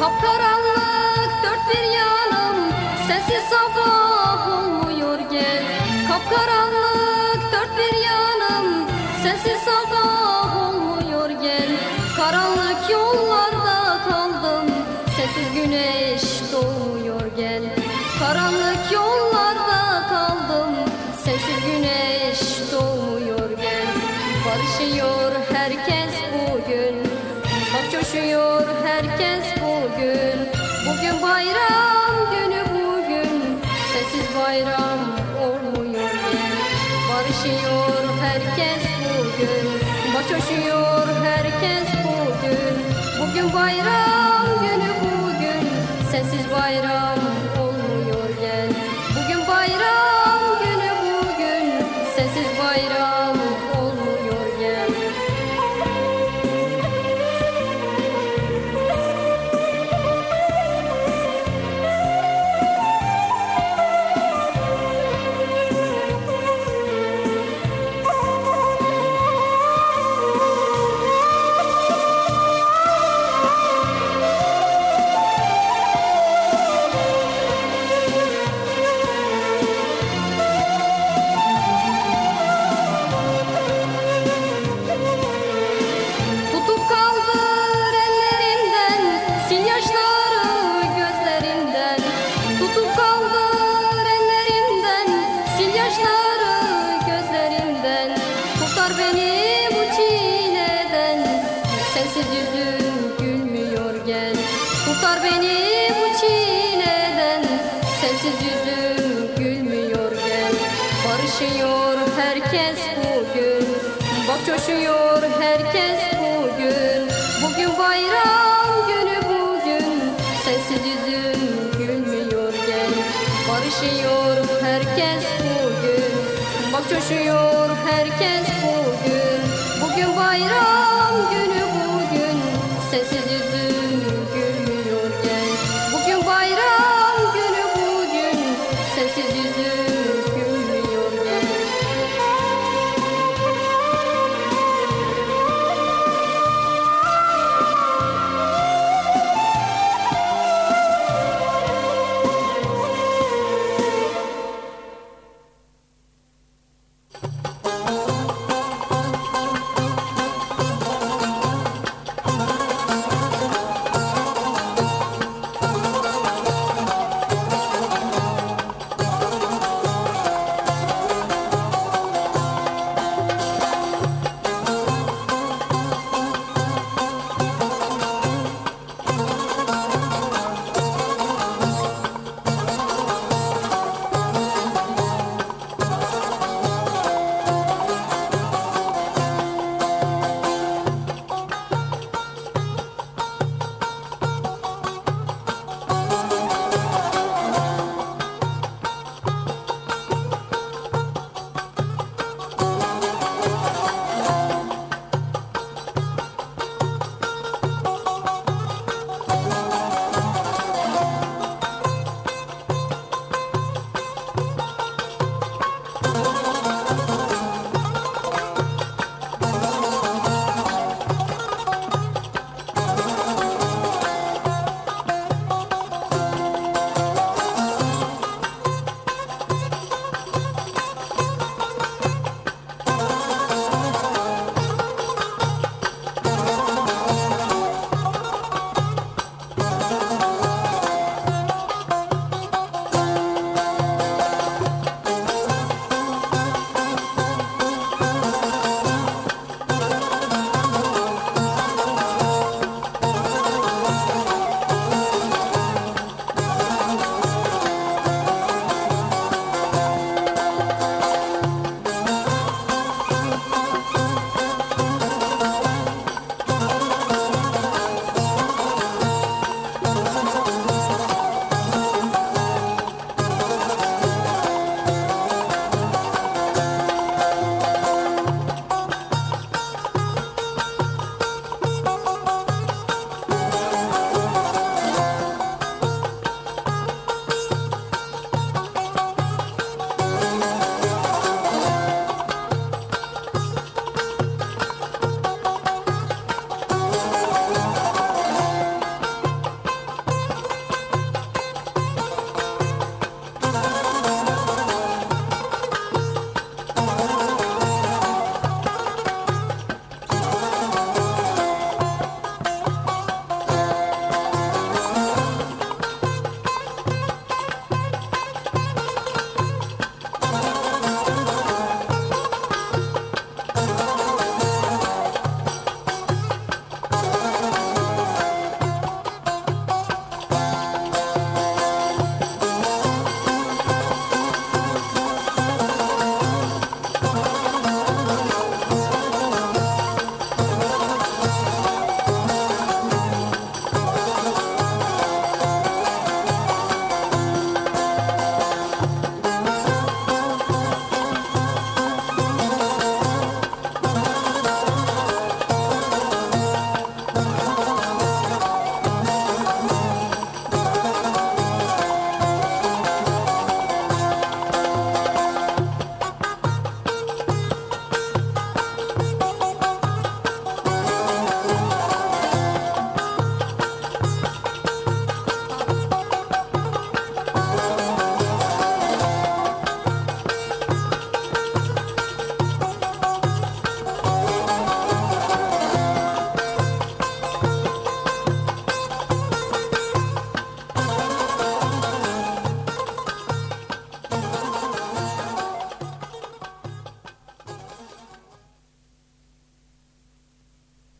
Kapkaranlık dört bir yanım Sensiz sabah olmuyor gel. Kapkaranlık dört bir yanım Sensiz sabah olmuyor gel. Karanlık yollarda kaldım Sensiz güney coşuyor herkes bugün. Bugün bayram günü bugün Sessiz bayram olmuyor. Barışıyor herkes bugün. Coşuyor Sensiz yüzüm gülmüyor gel. Kurtar beni bu çileden. Sensiz yüzüm gülmüyor gel. Barışıyor herkes bugün. Bak coşuyor herkes bugün. Bugün bayram günü bugün. Sensiz yüzüm gülmüyor gel. Barışıyor herkes bugün. Bak coşuyor herkes bugün. Bugün bayram you